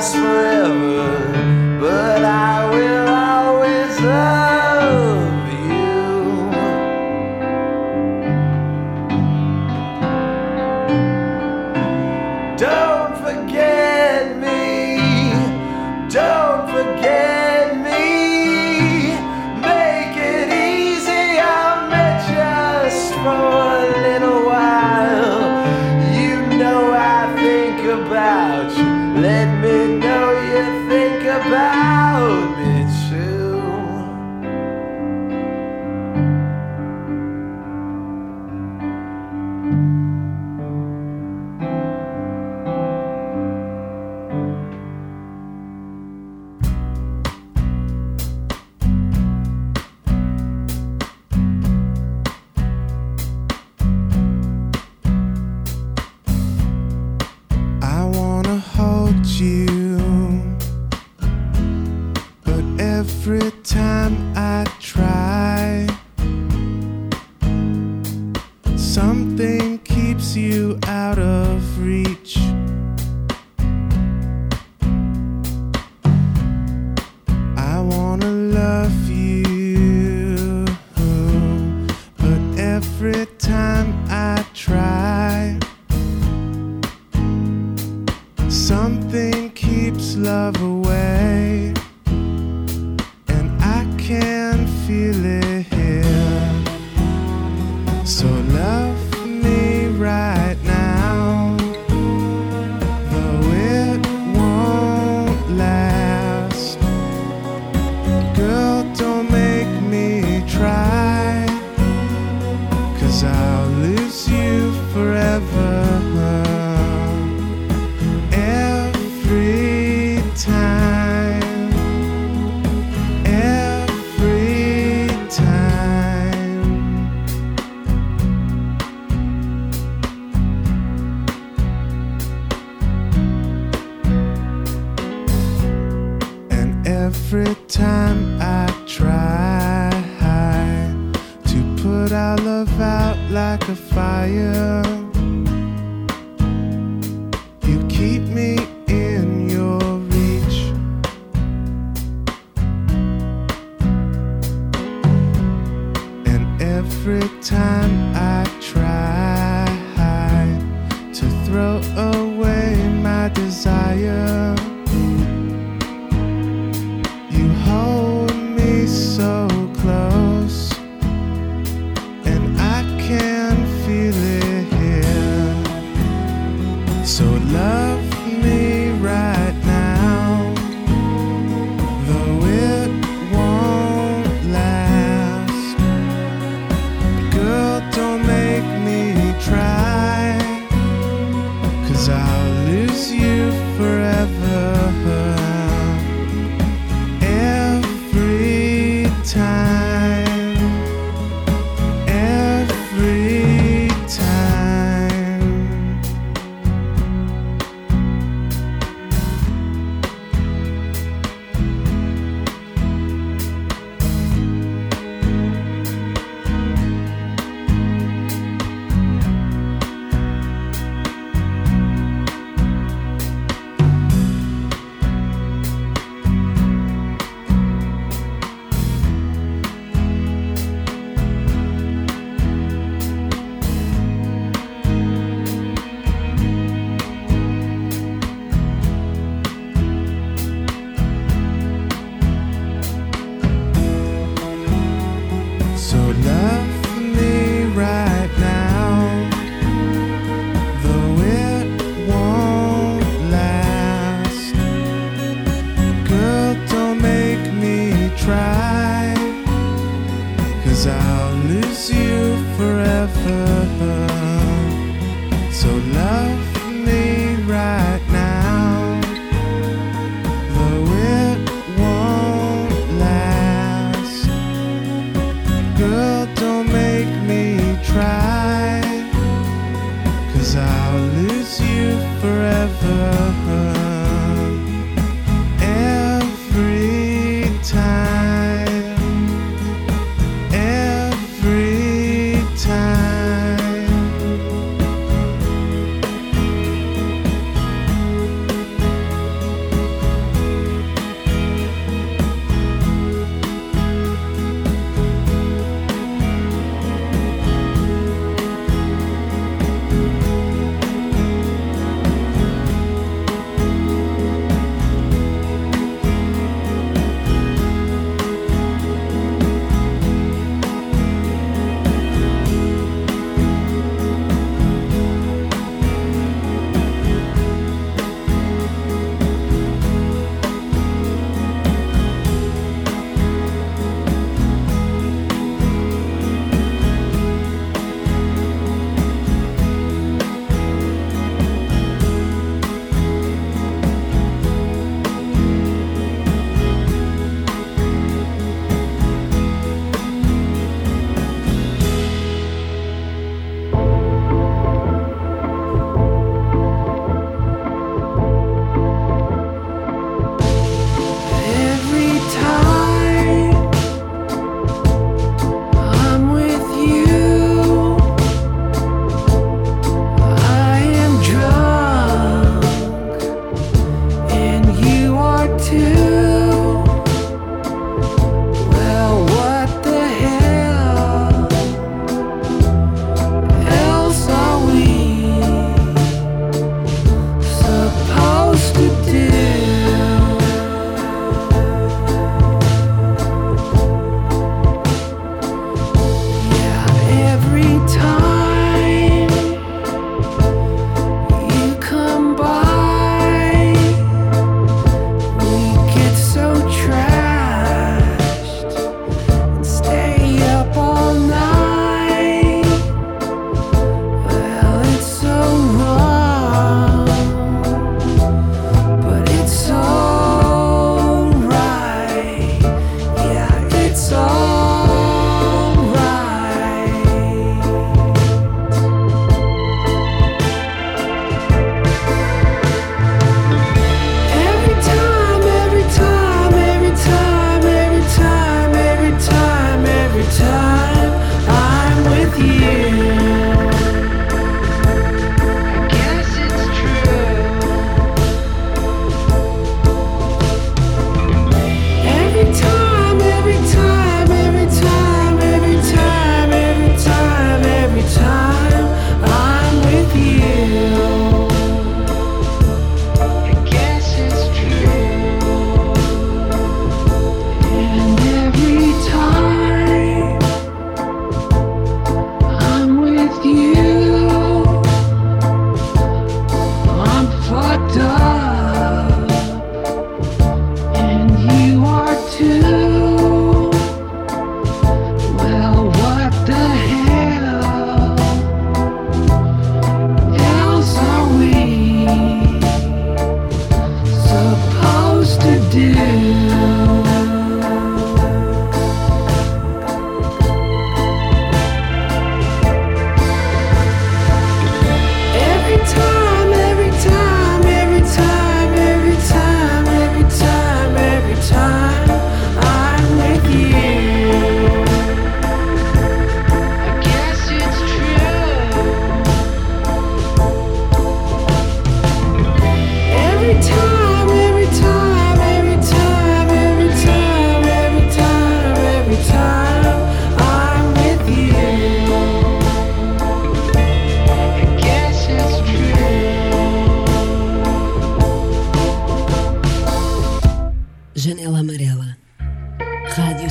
Nothing Something keeps love away, So love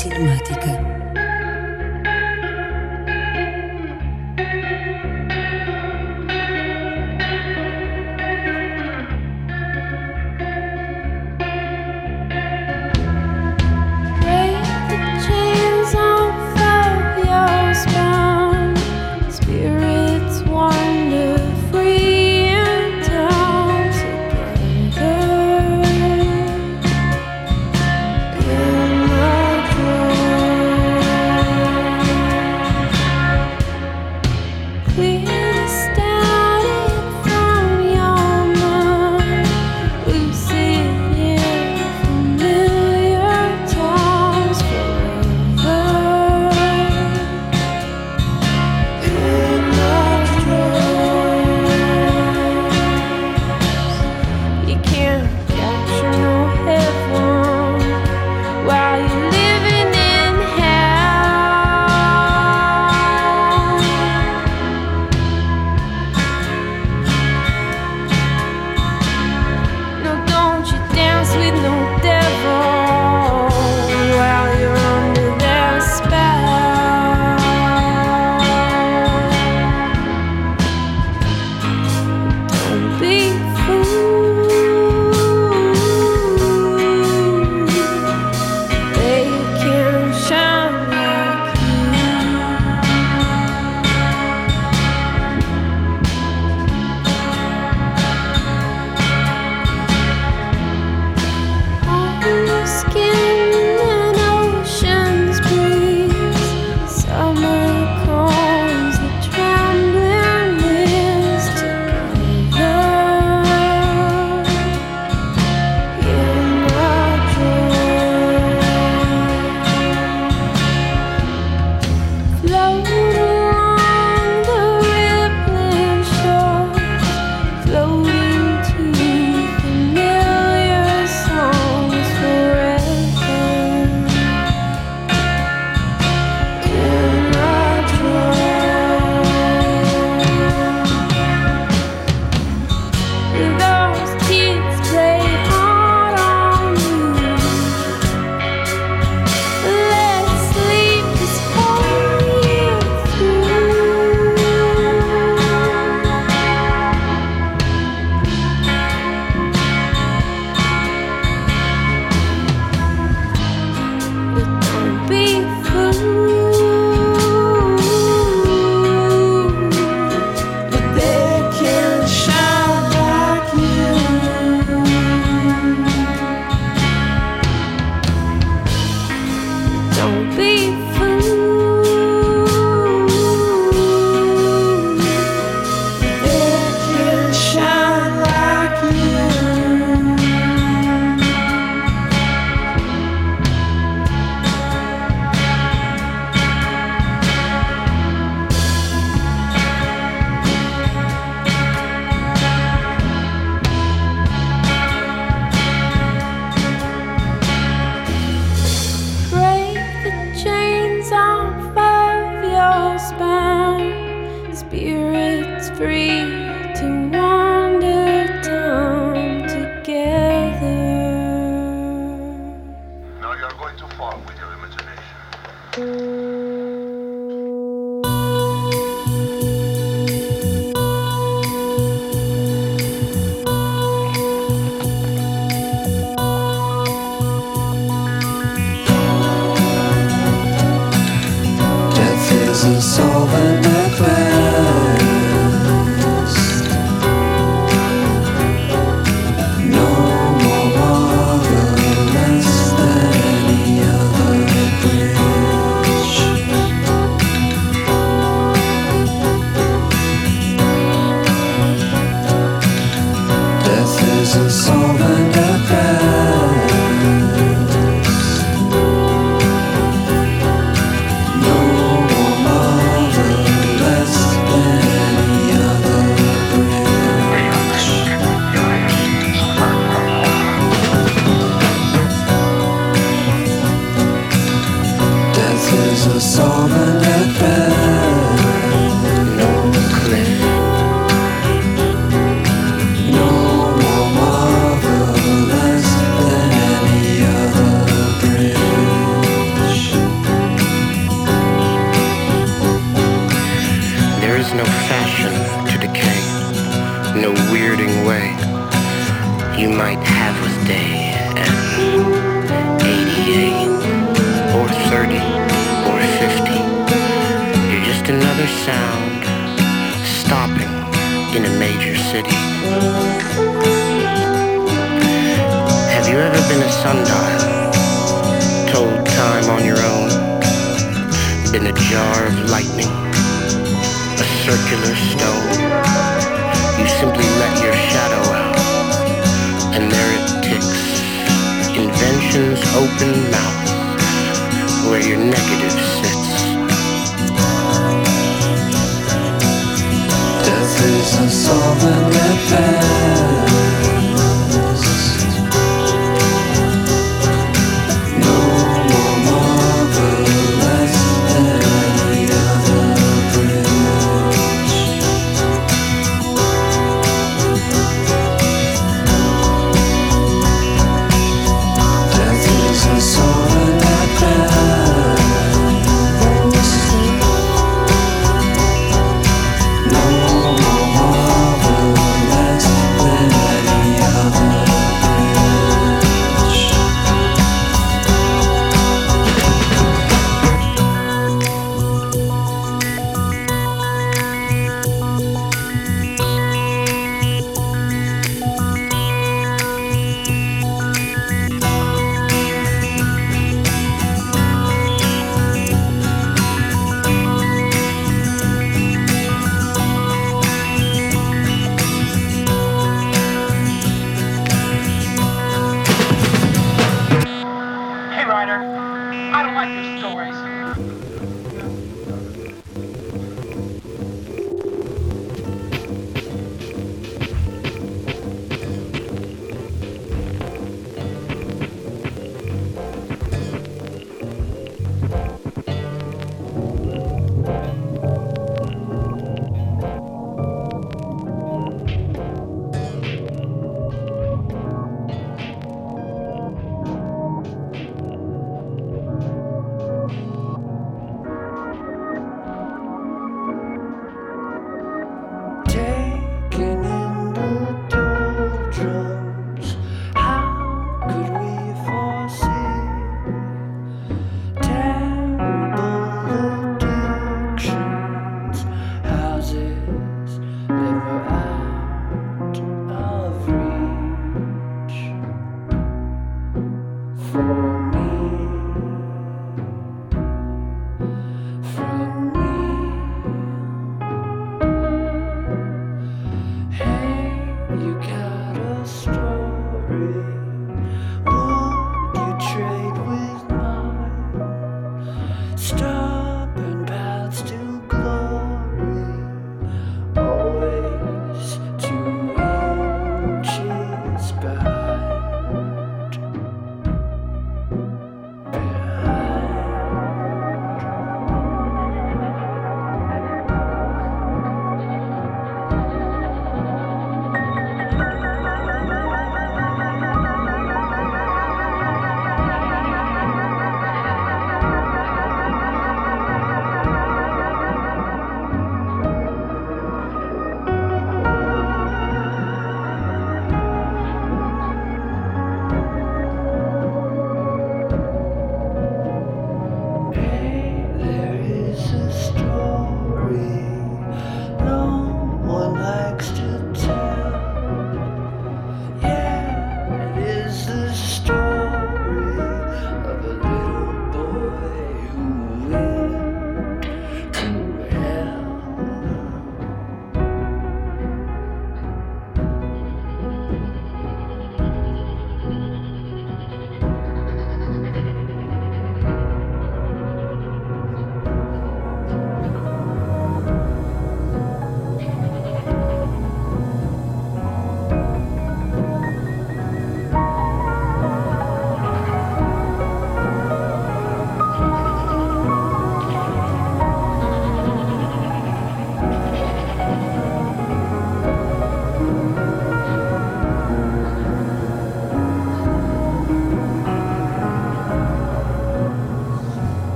cinemática. Stop and paths